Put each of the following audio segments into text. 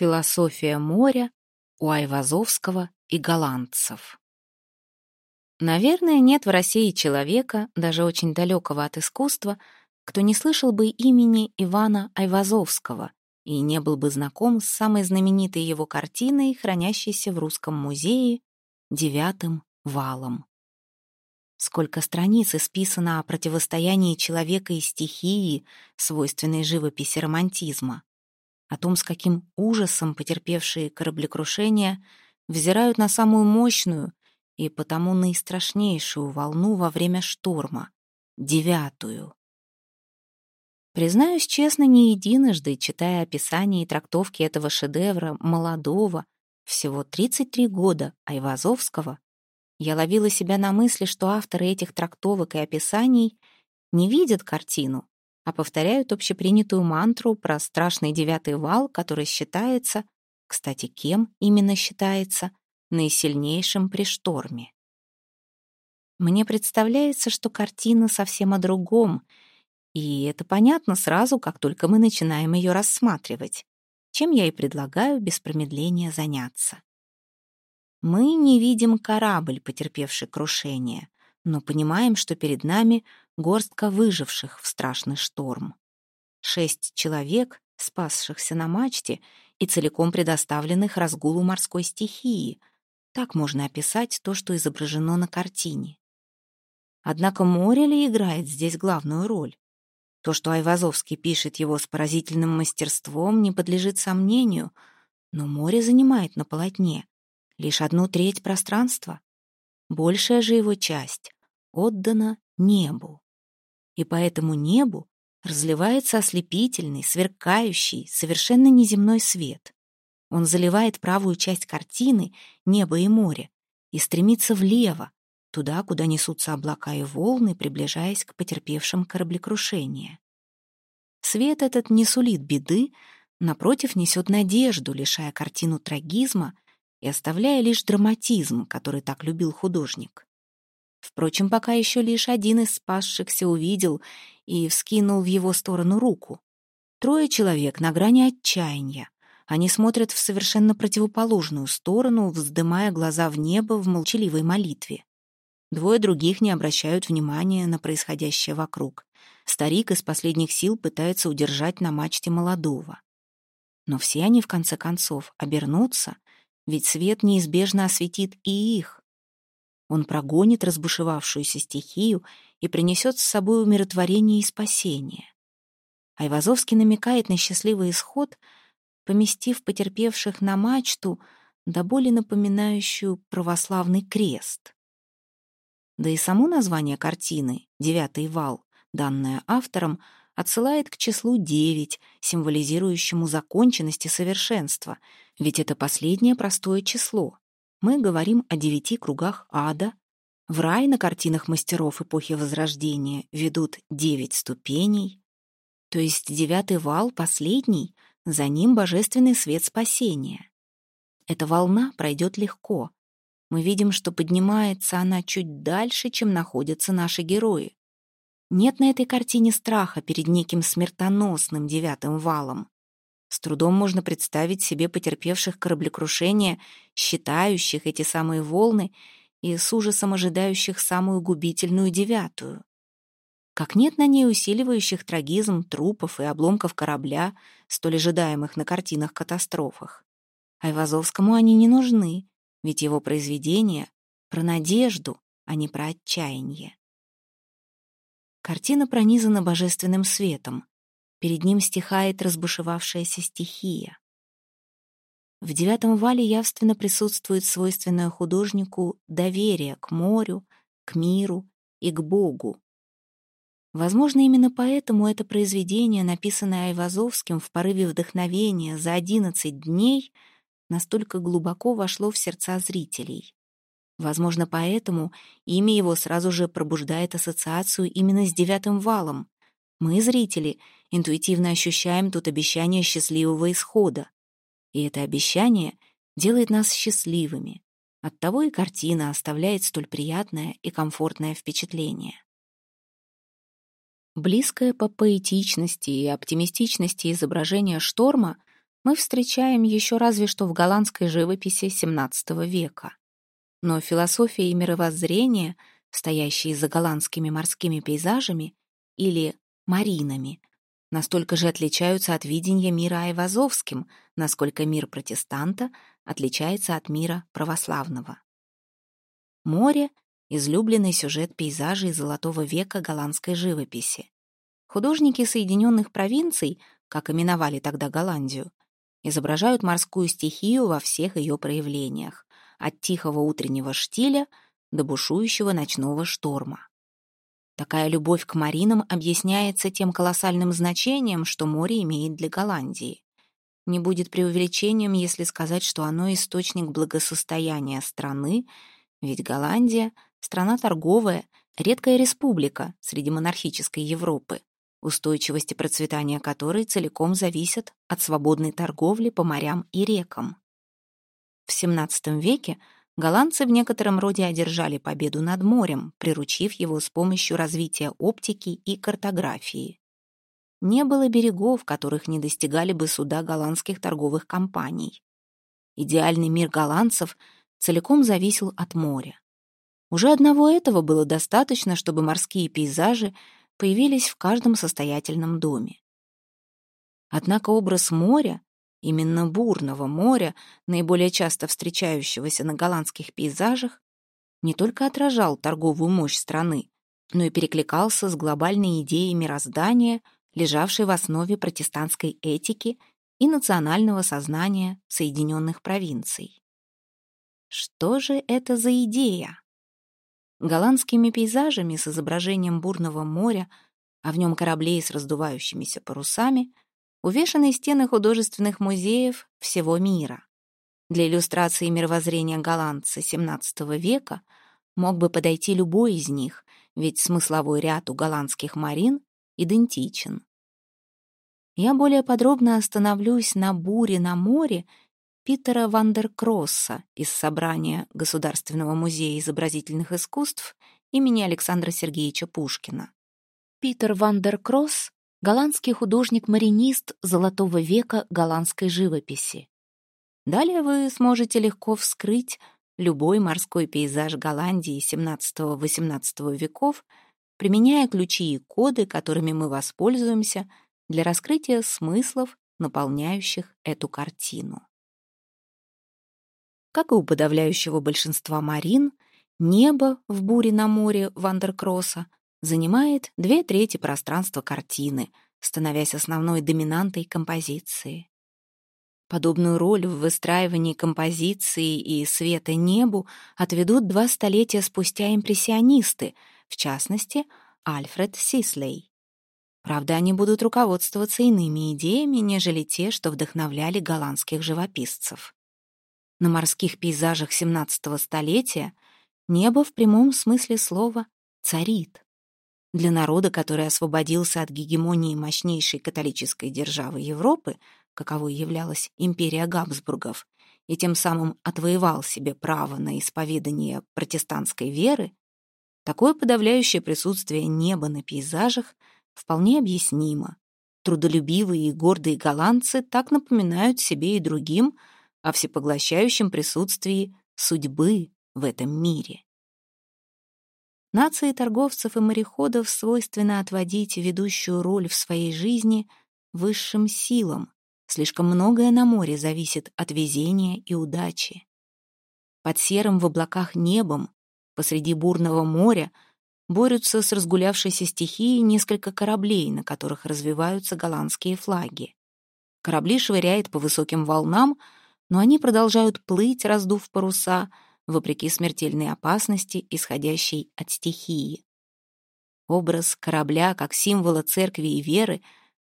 Философия моря у Айвазовского и голландцев. Наверное, нет в России человека, даже очень далекого от искусства, кто не слышал бы имени Ивана Айвазовского и не был бы знаком с самой знаменитой его картиной, хранящейся в Русском музее «Девятым валом». Сколько страниц исписано о противостоянии человека и стихии, свойственной живописи романтизма о том, с каким ужасом потерпевшие кораблекрушения взирают на самую мощную и потому наистрашнейшую волну во время шторма — девятую. Признаюсь честно, не единожды, читая описание и трактовки этого шедевра молодого, всего 33 года, Айвазовского, я ловила себя на мысли, что авторы этих трактовок и описаний не видят картину, а повторяют общепринятую мантру про страшный девятый вал, который считается, кстати, кем именно считается, наисильнейшим при шторме. Мне представляется, что картина совсем о другом, и это понятно сразу, как только мы начинаем ее рассматривать, чем я и предлагаю без промедления заняться. Мы не видим корабль, потерпевший крушение, но понимаем, что перед нами горстка выживших в страшный шторм. Шесть человек, спасшихся на мачте и целиком предоставленных разгулу морской стихии. Так можно описать то, что изображено на картине. Однако море ли играет здесь главную роль? То, что Айвазовский пишет его с поразительным мастерством, не подлежит сомнению, но море занимает на полотне лишь одну треть пространства. Большая же его часть отдана небу. И по этому небу разливается ослепительный, сверкающий, совершенно неземной свет. Он заливает правую часть картины, небо и море, и стремится влево, туда, куда несутся облака и волны, приближаясь к потерпевшим кораблекрушение. Свет этот не сулит беды, напротив, несет надежду, лишая картину трагизма и оставляя лишь драматизм, который так любил художник. Впрочем, пока еще лишь один из спасшихся увидел и вскинул в его сторону руку. Трое человек на грани отчаяния. Они смотрят в совершенно противоположную сторону, вздымая глаза в небо в молчаливой молитве. Двое других не обращают внимания на происходящее вокруг. Старик из последних сил пытается удержать на мачте молодого. Но все они, в конце концов, обернутся — ведь свет неизбежно осветит и их. Он прогонит разбушевавшуюся стихию и принесет с собой умиротворение и спасение. Айвазовский намекает на счастливый исход, поместив потерпевших на мачту, до боли напоминающую православный крест. Да и само название картины «Девятый вал», данное автором, отсылает к числу девять, символизирующему законченность и совершенство, ведь это последнее простое число. Мы говорим о девяти кругах ада. В рай на картинах мастеров эпохи Возрождения ведут девять ступеней. То есть девятый вал последний, за ним божественный свет спасения. Эта волна пройдет легко. Мы видим, что поднимается она чуть дальше, чем находятся наши герои. Нет на этой картине страха перед неким смертоносным девятым валом. С трудом можно представить себе потерпевших кораблекрушение, считающих эти самые волны и с ужасом ожидающих самую губительную девятую. Как нет на ней усиливающих трагизм трупов и обломков корабля, столь ожидаемых на картинах-катастрофах. Айвазовскому они не нужны, ведь его произведение про надежду, а не про отчаяние. Картина пронизана божественным светом. Перед ним стихает разбушевавшаяся стихия. В девятом вале явственно присутствует свойственное художнику доверие к морю, к миру и к Богу. Возможно, именно поэтому это произведение, написанное Айвазовским в порыве вдохновения за 11 дней, настолько глубоко вошло в сердца зрителей. Возможно, поэтому имя его сразу же пробуждает ассоциацию именно с девятым валом. Мы, зрители, интуитивно ощущаем тут обещание счастливого исхода. И это обещание делает нас счастливыми. Оттого и картина оставляет столь приятное и комфортное впечатление. Близкое по поэтичности и оптимистичности изображение шторма мы встречаем еще разве что в голландской живописи XVII века. Но философия и мировоззрение, стоящие за голландскими морскими пейзажами или маринами, настолько же отличаются от видения мира айвазовским, насколько мир протестанта отличается от мира православного. Море — излюбленный сюжет пейзажей Золотого века голландской живописи. Художники Соединенных провинций, как именовали тогда Голландию, изображают морскую стихию во всех ее проявлениях, от тихого утреннего штиля до бушующего ночного шторма. Такая любовь к маринам объясняется тем колоссальным значением, что море имеет для Голландии. Не будет преувеличением, если сказать, что оно источник благосостояния страны, ведь Голландия — страна торговая, редкая республика среди монархической Европы устойчивость и процветание которой целиком зависят от свободной торговли по морям и рекам. В XVII веке голландцы в некотором роде одержали победу над морем, приручив его с помощью развития оптики и картографии. Не было берегов, которых не достигали бы суда голландских торговых компаний. Идеальный мир голландцев целиком зависел от моря. Уже одного этого было достаточно, чтобы морские пейзажи появились в каждом состоятельном доме. Однако образ моря, именно бурного моря, наиболее часто встречающегося на голландских пейзажах, не только отражал торговую мощь страны, но и перекликался с глобальной идеей мироздания, лежавшей в основе протестантской этики и национального сознания Соединенных провинций. Что же это за идея? голландскими пейзажами с изображением бурного моря, а в нем кораблей с раздувающимися парусами, увешаны стены художественных музеев всего мира. Для иллюстрации мировоззрения голландца XVII века мог бы подойти любой из них, ведь смысловой ряд у голландских марин идентичен. Я более подробно остановлюсь на буре на море Питера Вандеркросса из собрания Государственного музея изобразительных искусств имени Александра Сергеевича Пушкина. Питер Вандеркросс — голландский художник-маринист золотого века голландской живописи. Далее вы сможете легко вскрыть любой морской пейзаж Голландии XVII-XVIII веков, применяя ключи и коды, которыми мы воспользуемся для раскрытия смыслов, наполняющих эту картину. Как и у подавляющего большинства марин, небо в буре на море Вандеркросса занимает две трети пространства картины, становясь основной доминантой композиции. Подобную роль в выстраивании композиции и света небу отведут два столетия спустя импрессионисты, в частности, Альфред Сислей. Правда, они будут руководствоваться иными идеями, нежели те, что вдохновляли голландских живописцев. На морских пейзажах XVII столетия небо в прямом смысле слова царит. Для народа, который освободился от гегемонии мощнейшей католической державы Европы, каковой являлась империя Габсбургов, и тем самым отвоевал себе право на исповедание протестантской веры, такое подавляющее присутствие неба на пейзажах вполне объяснимо. Трудолюбивые и гордые голландцы так напоминают себе и другим – о всепоглощающем присутствии судьбы в этом мире. Нации торговцев и мореходов свойственно отводить ведущую роль в своей жизни высшим силам. Слишком многое на море зависит от везения и удачи. Под серым в облаках небом, посреди бурного моря, борются с разгулявшейся стихией несколько кораблей, на которых развиваются голландские флаги. Корабли швыряет по высоким волнам — но они продолжают плыть, раздув паруса, вопреки смертельной опасности, исходящей от стихии. Образ корабля как символа церкви и веры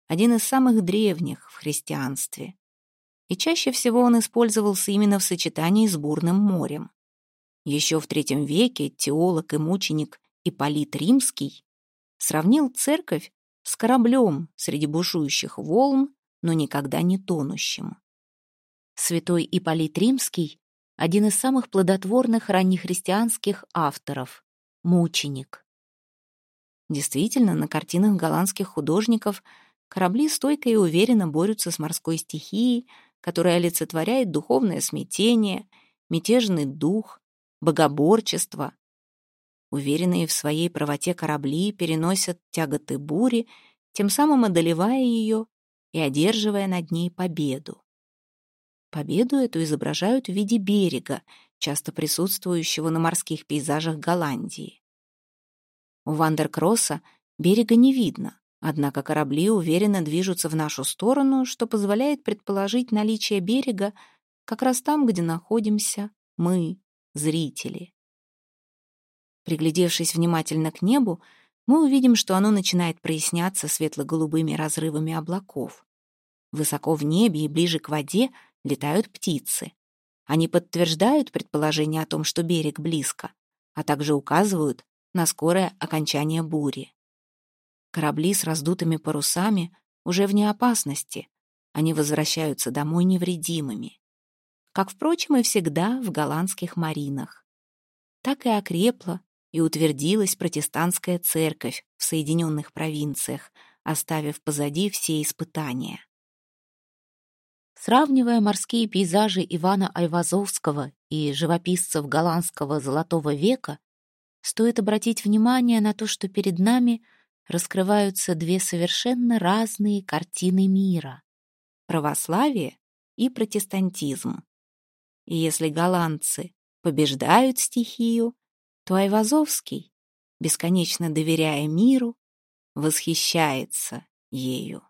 один из самых древних в христианстве. И чаще всего он использовался именно в сочетании с бурным морем. Еще в III веке теолог и мученик Ипполит Римский сравнил церковь с кораблем среди бушующих волн, но никогда не тонущим. Святой Ипполит Римский — один из самых плодотворных раннехристианских авторов, мученик. Действительно, на картинах голландских художников корабли стойко и уверенно борются с морской стихией, которая олицетворяет духовное смятение, мятежный дух, богоборчество. Уверенные в своей правоте корабли переносят тяготы бури, тем самым одолевая ее и одерживая над ней победу. Победу эту изображают в виде берега, часто присутствующего на морских пейзажах Голландии. У Вандеркросса берега не видно, однако корабли уверенно движутся в нашу сторону, что позволяет предположить наличие берега как раз там, где находимся мы, зрители. Приглядевшись внимательно к небу, мы увидим, что оно начинает проясняться светло-голубыми разрывами облаков. Высоко в небе и ближе к воде летают птицы. Они подтверждают предположение о том, что берег близко, а также указывают на скорое окончание бури. Корабли с раздутыми парусами уже вне опасности. Они возвращаются домой невредимыми. Как, впрочем, и всегда в голландских маринах. Так и окрепла и утвердилась протестантская церковь в Соединенных провинциях, оставив позади все испытания. Сравнивая морские пейзажи Ивана Айвазовского и живописцев голландского «Золотого века», стоит обратить внимание на то, что перед нами раскрываются две совершенно разные картины мира — православие и протестантизм. И если голландцы побеждают стихию, то Айвазовский, бесконечно доверяя миру, восхищается ею.